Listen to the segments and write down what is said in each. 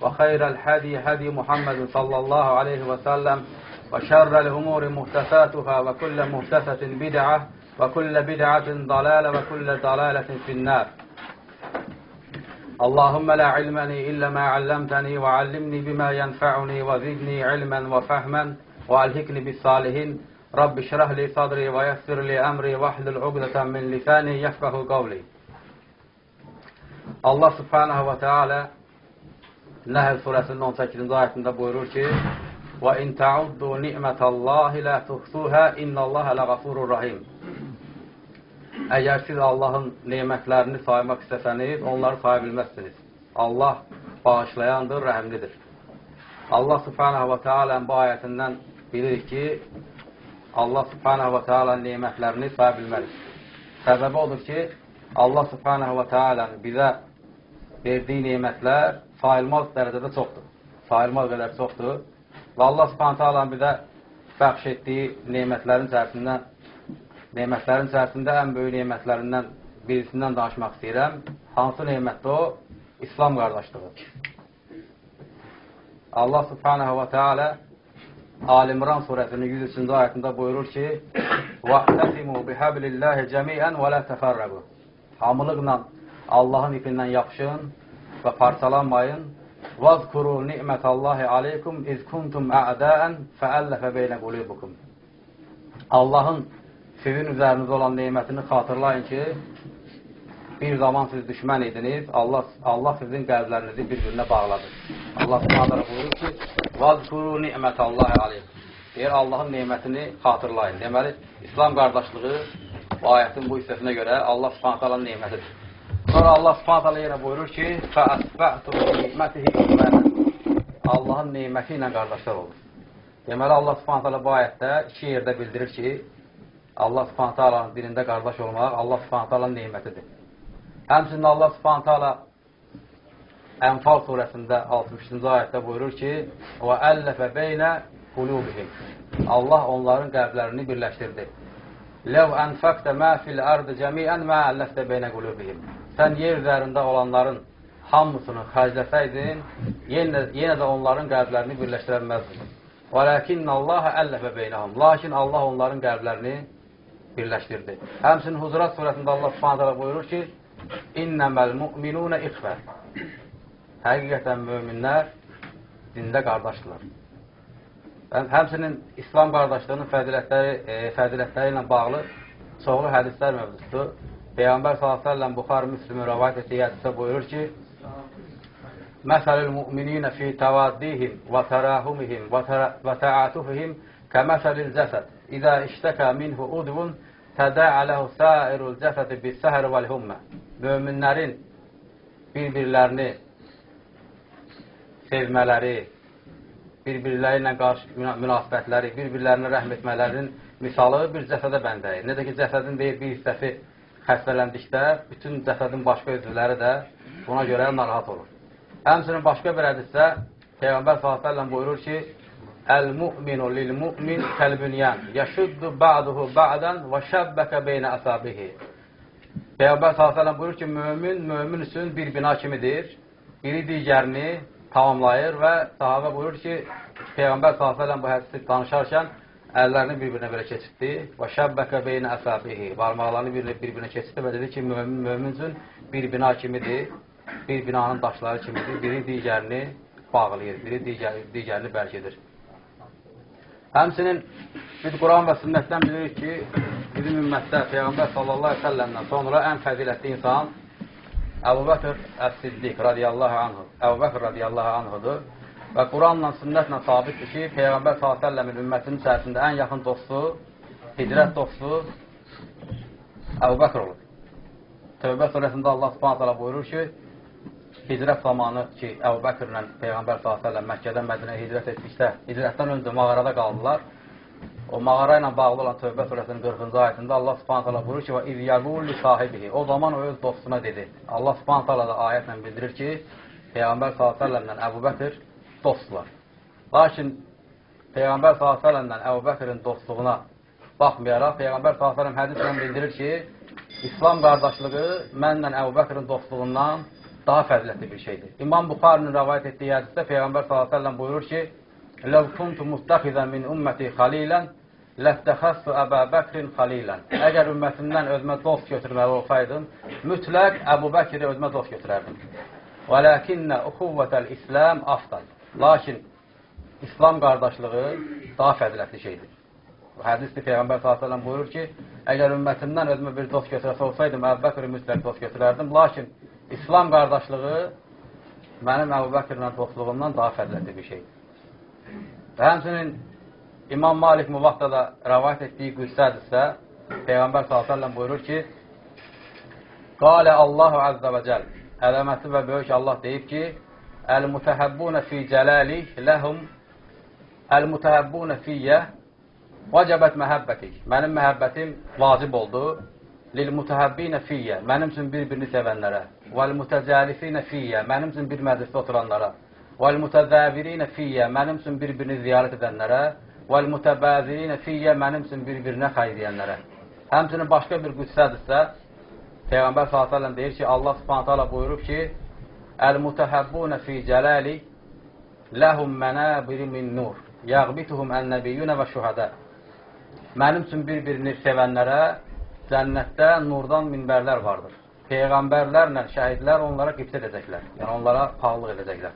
وخير الهدي هدي محمد صلى الله عليه وسلم وشر الأمور محدثاتها وكل محدثة بدعة وكل بدعة ضلالة وكل ضلالة في النار. اللهم لا علم لي إلا ما علمتني وعلمني بما ينفعني وزدني علما وفهما وألهكني بالصالحين. رب اشرح لي صدري ويسر لي أمري واحلل عقدة من لساني يفقه قولي. subhanahu wa ta'ala Nəhl surəsinin 18-ci ayətində buyurur ki: "Və in ta'uddu ni'metallahi la tuhsuha innallaha lagafurur rahim." Əgər siz Allahın nemətlərini saymaq istəsəniz, onları saya bilməzsiniz. Allah bağışlayandır, rəhimlidir. Allah subhanahu wa ta'ala bu ayətindən bilirik ki, Allah subhanahu wa ta'ala nemətlərini saya bilmərik. Səbəbi odur ki, Allah subhanahu wa ta'ala bizə verdiyi nemətlər sayılmaz dərəcədə çoxdur. Sayılmaz qədər çoxdur. Və Allah subhanətə alanın bizə bəxş etdiyi nemətlərin içərisindən nemətlərin içərisində ən böyük nemətlərindən birisindən danışmaq istəyirəm. Hansı nemətdir o? İslam qardaşlığı. Allah subhanəhə və teala Alimran surəsinin 103-cü ayətində buyurur ki: "Va'tasimu bihablillahi cemi'an və la təfərrəqu." Hamılıqla Allahın ipindən yapışın və parçalanmayın. Vazkuru ni'metallahi aleykum iz kuntum a'da'an fa'allafa beyne qulubukum. Allahın sizin üzərinizdə olan nemətini xatırlayın ki, bir zaman siz düşmən idiniz, Allah, Allah sizin qəlblərinizi bir-birinə bağladı. Allah subhanələ buyurur ki, Vazkuru ni'metallahi aleykum. Deyir, Allahın nemətini xatırlayın. Deməli, İslam qardaşlığı bu ayətin bu hissəsinə görə Allah subhanələ nemətidir. Sonra Allah subhanələ yenə buyurur ki, Fəəsbə'tu ni'mətihi imənə. Allahın neməti ilə qardaşlar olur. Deməli, Allah subhanələ bu ayətdə iki yerdə bildirir ki, Allah alanın birində qardaş olmaq Allah subhanətə alanın neymətidir. Həmçinin Allah subhanətə ala Ənfal surəsində 60-cı ayətdə buyurur ki, Və əlləfə beynə qulubihim. Allah onların qəlblərini birləşdirdi. Ləv ənfəqdə mə fil ardı cəmiən mə əlləfdə beynə qulubihim. Sən yer üzərində olanların hamısını xərcləsəydin, yenə, yenə də onların qəlblərini birləşdirəməzdin. Və ləkinnə Allah əlləfə beynəhum. Lakin Allah onların qəlblərini birləşdirdi. Həmçinin Huzurat surəsində Allah subhanətələ buyurur ki, İnnəməl müminunə ixfə. Həqiqətən möminlər dində qardaşdırlar. Həmçinin İslam qardaşlığının fədilətləri, e, fədilətləri ilə bağlı çoxlu hədislər mövzusudur. Peyğəmbər s.ə.v Buxar Müslümü rəvayət etdiyi hədisdə buyurur ki, Məsəlül müminинə fi təvaddihim və tərahumihim və təatufihim kəməsəlil cəsəd. İzə iştəkə minhu udvun tədə'ələhu sairul cəsədi bis-səhər vəl-hummə. Möminlərin bir-birlərini sevmələri, bir-birləri ilə qarşı münasibətləri, bir-birlərinə rəhm etmələrinin misalı bir cəsədə bəndəyir. Necə ki, cəsədin deyir, bir hissəsi xəstələndikdə, bütün cəsədin başqa üzvləri də buna görə narahat olur. Həmçinin başqa bir hədisdə Peyğəmbər s.ə.v buyurur ki, Əl-mu'minu lil-mu'min kəlbünyan, yəşuddu ba'duhu ba'dan və şəbbəkə beynə əsabihi. Peyğəmbər s.ə.v buyurur ki, mömin, mömin üçün bir bina kimidir, biri digərini tamamlayır və sahabə buyurur ki, Peyğəmbər s.ə.v bu hədisi danışarkən əllərini bir-birinə belə keçirdi və şəbbəkə beynə əsabihi, barmaqlarını bir-birinə keçirdi və dedi ki, mömin, mömin üçün bir bina kimidir, bir binanın daşları kimidir, biri digərini bağlayır, biri digər, digərini bərkidir. Həmsinin biz Quran və sünnətdən bilirik ki, bizim ümmətdə Peyğəmbər sallallahu əleyhi və səlləmdən sonra ən fəzilətli insan Əbu Bəkr Əs-Siddiq radiyallahu anhu. Əbu Bəkr radiyallahu anhudur. Və Quranla, sünnətlə sabitdir ki, Peyğəmbər s.ə.v-in ümmətinin içərisində ən yaxın dostu, hicrət dostu Əbu Bəkr olur. Tövbə surəsində Allah hala buyurur ki, hicrət zamanı ki, Əbu Bəkirlə Peyğəmbər s.ə.v Məkkədən Mədinəyə hicrət etdikdə, hicrətdən öncə mağarada qaldılar. O mağara ilə bağlı olan Tövbə surəsinin 40-cı ayətində Allah subhanət hala buyurur ki, və iz yəqulli sahibihi. O zaman o öz dostuna dedi. Allah subhanət hala da ayətlə bildirir ki, Peyğəmbər s.ə.v ilə Əbu Bəkir dostlar. Lakin Peyğəmbər s.ə.v ilə Əbu Bəkirin dostluğuna baxmayaraq, Peyğəmbər s.ə.v hədislə bildirir ki, İslam qardaşlığı mənlə Əbu Bəkirin dostluğundan daha fəzilətli bir şeydir. İmam Buxarinin rəvayət etdiyi hədisdə Peyğəmbər s.ə.v buyurur ki, Ləv kuntu muttəxizən min ümməti xalilən, ləftəxəssu Əbə Bəkrin xalilən. Əgər ümmətimdən özmə dost götürməli olsaydım, mütləq Əbu Bəkri özmə dost götürərdim. Ləkinnə uxuvvətəl İslam afdal. Lakin İslam qardaşlığı daha fəzilətli şeydir. Bu hədisdə Peyğəmbər s.ə.v buyurur ki, əgər ümmətimdən özümə bir dost götürəsə olsaydım, Əbu Bəkri mütləq dost götürərdim. Lakin İslam qardaşlığı mənim Əbu Bəkirlə dostluğumdan daha fəzilətli bir şeydir. Və həmçinin İmam Malik Muvaqda da rəvayət etdiyi qüssədirsə, Peyğəmbər s.ə.v buyurur ki, Qalə Allahu Əzzə və Cəl, ələməti və böyük Allah deyib ki, Əl-mütəhəbbunə fi cəlalik ləhum Əl-mütəhəbbunə fiyyə vəcəbət məhəbbətik. Mənim məhəbbətim vacib oldu. Lil-mütəhəbbinə fiyyə. Mənim üçün bir-birini sevənlərə. Vəl-mütəcəlisinə fiyyə. Mənim üçün bir məclisdə oturanlara. Vəl-mütəzəvirinə fiyyə. Mənim üçün bir-birini ziyarət edənlərə. Vəl-mütəbəzirinə fiyyə. Mənim üçün bir-birinə xay deyənlərə. Həmçinin başqa bir qüssədirsə, Peyğəmbər s.ə.v deyir ki, Allah subhanətə buyurub ki, Əl-mütəhəbbunə fi cələli ləhum mənəbiri min nur. Yəğbituhum ən-nəbiyyunə və şühədə. Mənim üçün bir-birini sevənlərə cənnətdə nurdan minbərlər vardır. Peyğəmbərlərlə şəhidlər onlara qibsə edəcəklər. Yəni onlara pahalıq edəcəklər.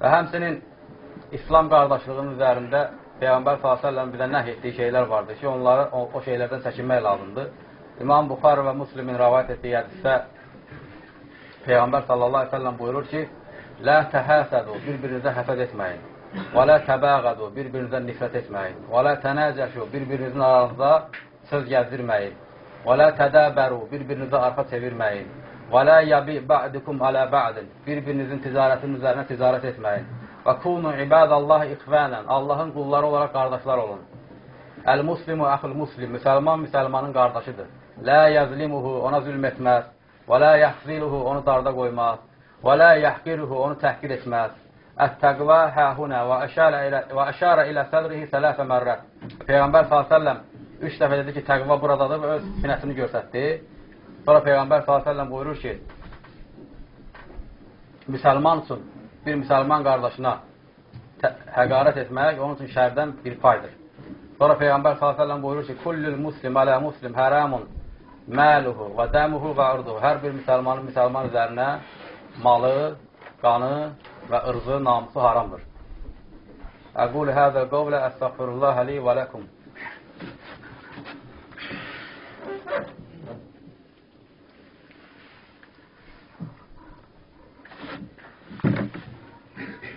Və həmsinin İslam qardaşlığının üzərində Peyğəmbər s.ə.v bizə nəh etdiyi şeylər vardır ki, onları o, o şeylərdən çəkinmək lazımdır. İmam Buxar və Müslimin rəvayət etdiyi hədisdə Peyğəmbər s.ə.v buyurur ki, Lə təhəsədu, bir-birinizə həsəd etməyin. Və lə təbəğədu, bir-birinizdən nifrət etməyin. Və lə tənəcəşu, bir-birinizin aranızda söz gəzdirməyin. Və lə tədəbəru, bir-birinizə arxa çevirməyin. Və lə yabi ba'dikum alə ba'din, bir-birinizin ticarətinin üzərinə ticarət etməyin. Və kunu ibadallah ikhvənən, Allahın qulları olaraq qardaşlar olun. Əl-muslimu əxil muslim, müsəlman müsəlmanın qardaşıdır. Lə yəzlimuhu, ona zülm etməz. Və lə yəhziluhu, onu darda qoymaz. Və lə yəhqiruhu, onu təhqir etməz. Ət-təqva həhunə və əşərə ilə, sədrihi sələfə mərrət. Peyğəmbər s.ə.v üç dəfə dedi ki, təqva buradadır və öz sinəsini göstərdi. Sonra Peyğəmbər s.ə.v buyurur ki, müsəlman üçün bir müsəlman qardaşına həqarət etmək onun üçün şərdən bir paydır. Sonra Peyğəmbər s.ə.v buyurur ki, Kullül muslim alə muslim hərəmun məluhu və dəmuhu və urduhu. Hər bir müsəlmanın müsəlman üzərinə malı, qanı və ırzı, namusu haramdır. Əqul həzəl qovlə əstəğfirullah li və ləkum.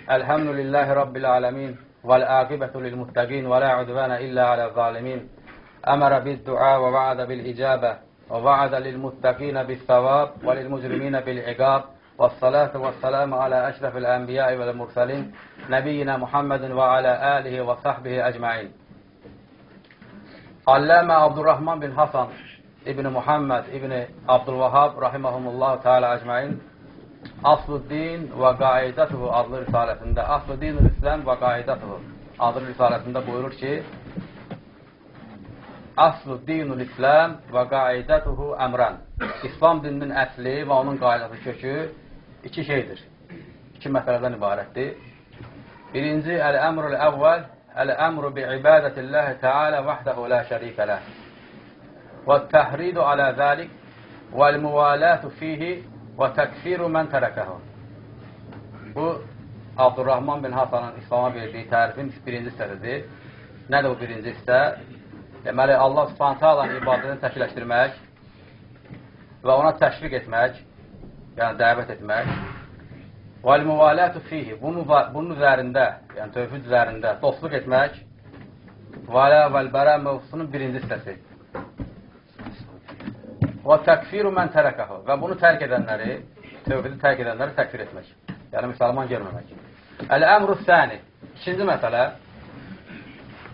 الحمد لله رب العالمين والعاقبة للمتقين ولا عدوان إلا على الظالمين أمر بالدعاء ووعد بالإجابة ووعد للمتقين بالثواب وللمجرمين بالعقاب والصلاة والسلام على أشرف الأنبياء والمرسلين نبينا محمد وعلى آله وصحبه أجمعين Allame Abdurrahman bin Hasan İbni Muhammed İbni Abdülvahab rahimahumullah teala ecmain Aslı-Din və Qaidatuhu adlı risaləsində Aslı-Dinul İslam və Qaidatuhu adlı risaləsində buyurur ki Aslı-Dinul İslam və Qaidatuhu əmrən İslam dininin əsli və onun qaydası kökü iki şeydir. İki məsələdən ibarətdir. Birinci, əl-əmrul əvvəl əl-əmru bi-ibadətilləhi Teala vəhdəhu la şərikə ləh və təhridu alə zəlik vəl-müvalatu fihi və təkfiru mən tərəkəhu. Bu, Abdurrahman bin Hasanın İslama verdiyi tərifin birinci hissəsidir. Nədir bu birinci hissə? Deməli, Allah subhanətə alanın ibadətini təkləşdirmək və ona təşviq etmək, yəni dəvət etmək. Vəl-müvalətü fihi, bunun, bunun üzərində, yəni tövhid üzərində dostluq etmək vələ vəl-bərə mövzusunun birinci hissəsi. Və təkfiru mən tərəkəhu və bunu tərk edənləri, tövhidi tərk edənləri təkfir etmək. Yəni, müsəlman görməmək. Əl-əmru səni, ikinci məsələ,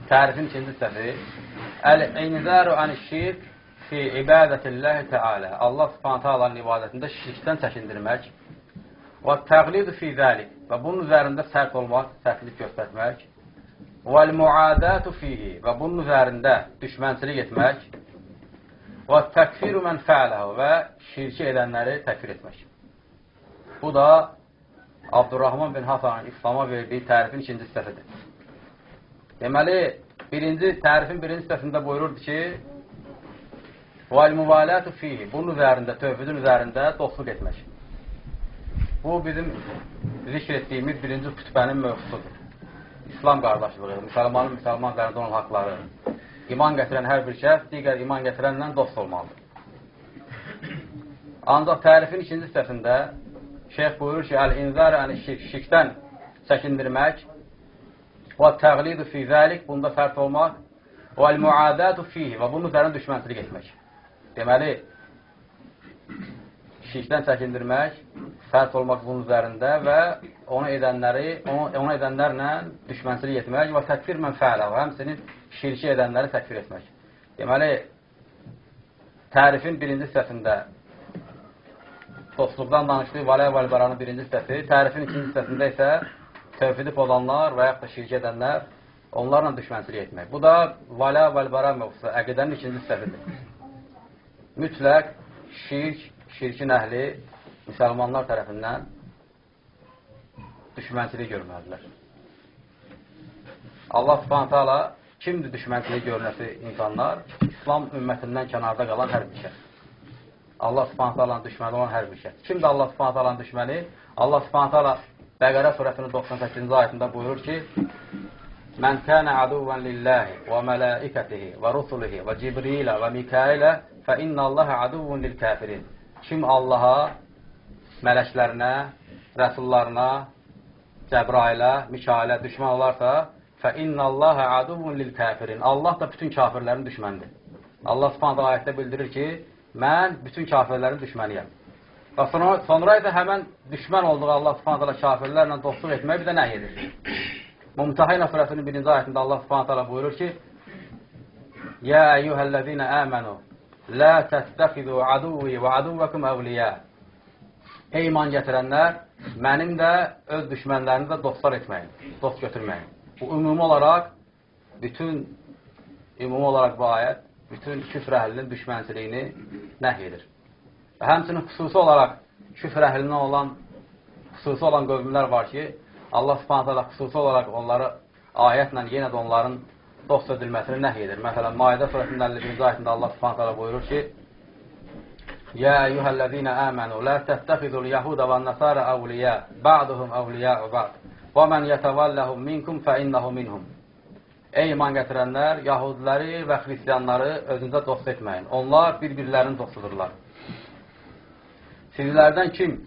tərifin ikinci hissəsi, Əl-inzaru ən-şirk fi ibadətilləhi Teala. Allah Subhanahu taalanın ibadətində şirkdən çəkindirmək və təqlid fi zəlik və bunun üzərində sərt olmaq, sərtlik göstərmək və muadatu fihi və bunun üzərində düşmənçilik etmək və təkfiru mən fəaləhu və şirki edənləri təkfir etmək. Bu da Abdurrahman bin Hasanın İslama verdiyi tərifin ikinci hissəsidir. Deməli, birinci tərifin birinci səsində buyururdu ki, Vəl-mübalət fihi, bunun üzərində, tövhidin üzərində dostluq etmək. Bu, bizim zikr etdiyimiz birinci kütbənin mövzusudur. İslam qardaşlığı, müsəlmanın müsəlmanlarında olan haqları. İman gətirən hər bir şəxs digər iman gətirənlə dost olmalıdır. Ancaq tərifin ikinci səsində şeyx buyurur ki, Əl-inzar, yəni şirk, şirkdən çəkindirmək, və təqlidu fi zəlik, bunda fərt olmaq və əl-muadatu fihi və bunun üzərində düşmənçilik etmək. Deməli, şirkdən çəkindirmək, fərt olmaq bunun üzərində və onu edənləri, onu, onu edənlərlə düşmənçilik etmək və təkfir mən fəalə və həmsinin şirki edənləri təkfir etmək. Deməli, tərifin birinci hissəsində dostluqdan danışdığı Valə və Əlbəranın birinci hissəsi, tərifin ikinci hissəsində isə tövhidi pozanlar və yaxud da şirk edənlər onlarla düşmənçilik etmək. Bu da Valə və Əlbəra mövzusu, əqidənin ikinci hissəsidir. Mütləq şirk, şirkin əhli müsəlmanlar tərəfindən düşmənçilik görməlidirlər. Allah subhanətə ala kimdir düşmənçilik görünəsi insanlar? İslam ümmətindən kənarda qalan hər bir şəxs. Allah subhanətə alanın düşməni olan hər bir şəxs. Kimdir Allah subhanətə alanın düşməni? Allah subhanətə ala Bəqərə surəsinin 98-ci ayətində buyurur ki, Mən kənə aduvən lillahi və mələikətihi və rusulihi və Cibrilə və Mikailə fə innə Allahə aduvun lil kəfirin. Kim Allaha, mələklərinə, rəsullarına, Cəbrailə, Mikailə düşmən olarsa, fə innə Allahə aduvun lil kəfirin. Allah da bütün kafirlərin düşmənidir. Allah subhanətə ayətdə bildirir ki, mən bütün kafirlərin düşməniyəm. Və sonra, sonra isə həmən düşmən olduğu Allah subhanət hala kafirlərlə dostluq etmək bir də nə edir? Mumtahinə surəsinin birinci ayətində Allah subhanət hala buyurur ki, Yə əyyuhəl-ləzinə əmənu, lə təstəxidu aduvi və aduvvəkum əvliyə. Ey iman gətirənlər, mənim də öz düşmənlərini də dostlar etməyin, dost götürməyin. Bu, ümumi olaraq, bütün, ümumi olaraq bu ayət, bütün küfr əhlinin düşmənçiliyini nəhy edir. Və həmçinin xüsusi olaraq küfr əhlindən olan xüsusi olan qövmlər var ki, Allah subhanət hala xüsusi olaraq onları ayətlə yenə də onların dost edilməsini nəhy edir. Məsələn, Maidə surəsinin 51-ci ayətində Allah subhanət hala buyurur ki, Yə eyyuhəl-ləzinə əmənu, lə təttəxidul yəhudə və nəsarə əvliyə, ba'duhum əvliyəu ba'd, və mən yətəvəlləhum minkum fə innəhu minhum. Ey iman gətirənlər, yahudiləri və xristiyanları özünüzə dost etməyin. Onlar bir-birlərinin dostudurlar. Sizlərdən kim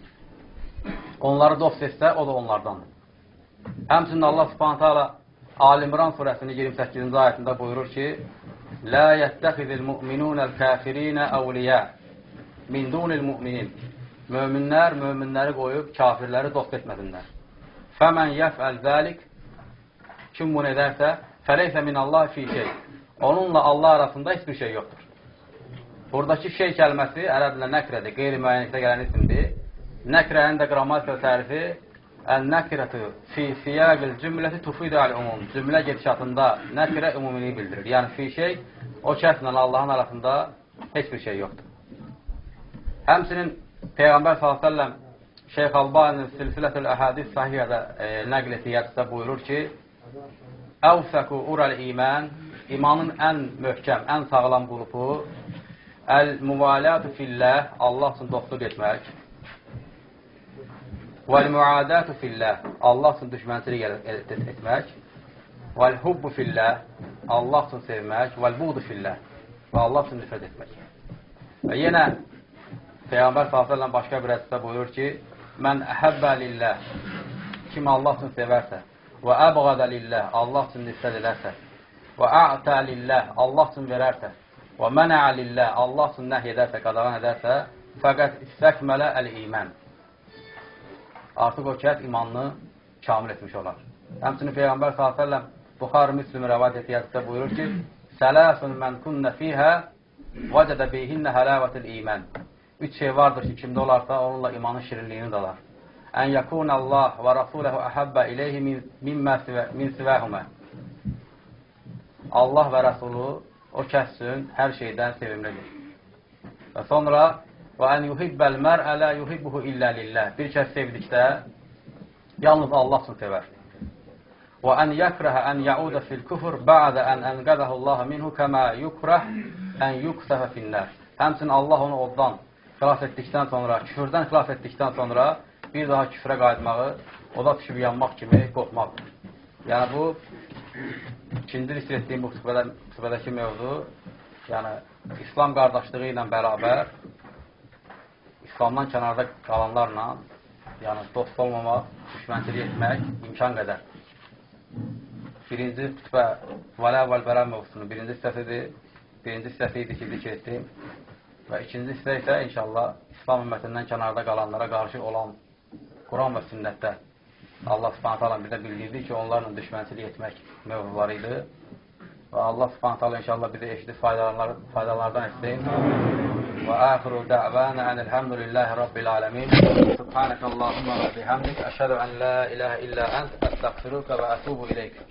onları dost etsə, o da onlardandır. Həmçinin Allah subhanətə ala Alimran surəsinin 28-ci ayətində buyurur ki, Lə yəttəxizil müminunəl kəfirinə əvliyə min dunil müminin. Möminlər möminləri qoyub kafirləri dost etməsinlər. Fəmən yəfəl zəlik kim bunu edərsə, fəleysə min Allah fi şey. Onunla Allah arasında heç bir şey yoxdur. Buradakı şey kəlməsi ərəblə nəkrədir, qeyri-müəyyənlikdə gələn isimdir. Nəkrənin də qrammatikal tərifi Ən-nəkrətü fi siyaqil cümləti tufidə əl-umum. Cümlə gedişatında nəkrə ümumiliyi bildirir. Yəni, fi şey, o kəslə Allahın arasında heç bir şey yoxdur. Həmsinin Peyğəmbər s.ə.v Şeyx Albanın silsilətül əhədis sahiyyədə e, nəql etdiyyətdə buyurur ki, Əvsəku urəl imən, imanın ən möhkəm, ən sağlam qrupu Əl-müvalatu fillah, Allah üçün dostluq etmək. Vəl-müadətü fillah, Allah üçün düşmənçilik etmək. Vəl-hubbu fillah, Allah üçün sevmək. Vəl-buğdu fillah, və Allah üçün nifrət etmək. Və yenə Peyğəmbər s.ə.v başqa bir hədisdə buyurur ki, Mən əhəbbə lillah, kim Allah üçün sevərsə, və əbğədə lillah, Allah üçün nifrət edərsə, və ə'tə lillah, Allah üçün verərsə, və mənə lillah, Allah üçün nəhy edərsə, qadağan edərsə, fəqət istəkmələ əl-iman. Artıq o kəs imanını kamil etmiş olar. Həmçinin Peyğəmbər s.ə.v Buxar Müslüm rəvad etiyatda buyurur ki, Sələsun mən kunnə fiyhə vəcədə bihinnə hələvətil iman. Üç şey vardır ki, kimdə olarsa, onunla imanın şirinliyini dalar. Ən yəkun Allah və Rasuləhu əhəbbə iləyhi min sivəhumə. Allah və Rəsulu o kəs üçün hər şeydən sevimlidir. Və sonra və ən yuhibbəl mər'ə lə yuhibbuhu illə lillah. Bir kəs sevdikdə yalnız Allah üçün sevər. Və ən yəkrəhə ən yaudə fil küfr bə'də ən ənqədəhu Allah minhu kəmə yukrəh ən yuksəfə finnər. Həmçin Allah onu oddan xilas etdikdən sonra, küfürdən xilas etdikdən sonra bir daha küfrə qayıtmağı, oda düşüb yanmaq kimi qorxmaqdır. Yəni bu, ikinci risk etdiyim bu xütbədə, xütbədəki mövzu, yəni İslam qardaşlığı ilə bərabər İslamdan kənarda qalanlarla yəni dost olmamaq, düşmənçilik etmək imkan qədər. Birinci xütbə Vələ Vəlbərə mövzusunun birinci hissəsidir. Birinci hissəsi idi ki, zikr etdim. Və ikinci hissə isə inşallah İslam ümmətindən kənarda qalanlara qarşı olan Quran və sünnətdə Allah subhanət hala bizə bildirdi ki, onlarla düşmənçilik etmək mövzuları idi. Və Allah subhanət hala inşallah bizə eşidib faydalar, faydalardan etsin. Və əxiru dəvənə ənilhəmdülillahi rabbil aləmin. Subhanəkə Allahumma və bihamdik. Əşhədu ən la iləhə illə ənt. Əstəqfiruka və ətubu iləyk.